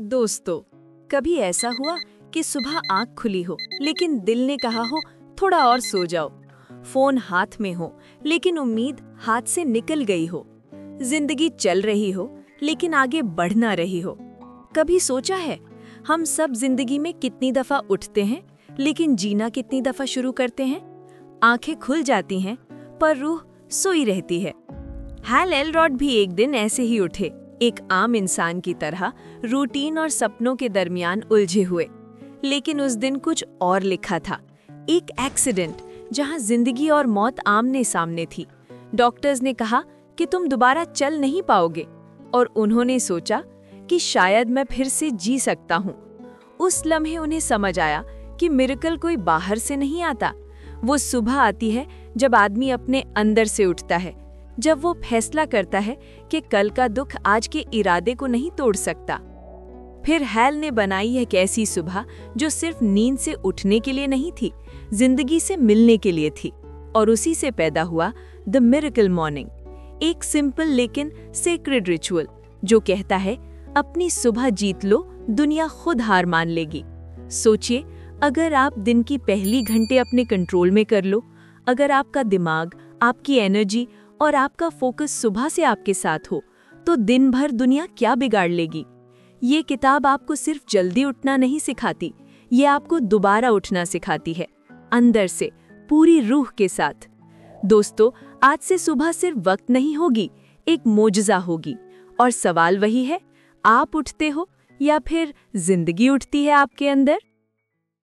दोस्तों, कभी ऐसा हुआ कि सुबह आँख खुली हो, लेकिन दिल ने कहा हो, थोड़ा और सो जाओ। फ़ोन हाथ में हो, लेकिन उम्मीद हाथ से निकल गई हो। ज़िंदगी चल रही हो, लेकिन आगे बढ़ ना रही हो। कभी सोचा है, हम सब ज़िंदगी में कितनी दफ़ा उठते हैं, लेकिन जीना कितनी दफ़ा शुरू करते हैं? आँखें खुल जाती हैं, पर रूह सोई रहती है। हैल एलरॉड भी एक दिन ऐसे ही उठे। एक आम इंसान की तरह रूटीन और सपनों के दरमियान उलझे हुए। लेकिन उस दिन कुछ और लिखा था। एक एक्सीडेंट जहाँ ज़िंदगी और मौत आमने सामने थी। डॉक्टर्स ने कहा कि तुम दोबारा चल नहीं पाओगे और उन्होंने सोचा कि शायद मैं फिर से जी सकता हूँ। उस लम्हे उन्हें समझ आया कि मिरेकल कोई बाहर से नहीं आता। वो सुबह आती है जब आदमी अपने अंदर से उठता है। जब वो फैसला करता है कि कल का दुख आज के इरादे को नहीं तोड़ सकता। फिर हैल ने बनाई एक ऐसी सुबह, जो सिर्फ़ नींद से उठने के लिए नहीं थी, ज़िंदगी से मिलने के लिए थी, और उसी से पैदा हुआ द मिरेकल मॉर्निंग, एक सिंपल लेकिन सेक्रेड रिचुअल जो कहता है, अपनी सुबह जीत लो, दुनिया खुद हार मान लेगी। सोचिए, अगर आप दिन की पहली घंटे अपने कंट्रोल में कर लो, अगर आपका दिमाग, आपकी एनर्जी और आपका फोकस सुबह से आपके साथ हो तो दिन भर दुनिया क्या बिगाड़ लेगी? ये किताब आपको सिर्फ़ जल्दी उठना नहीं सिखाती, ये आपको दोबारा उठना सिखाती है, अंदर से, पूरी रूह के साथ। दोस्तों, आज से सुबह सिर्फ़ वक्त नहीं होगी, एक मोजा होगी। और सवाल वही है, आप उठते हो या फिर ज़िंदगी उठती है आपके अंदर?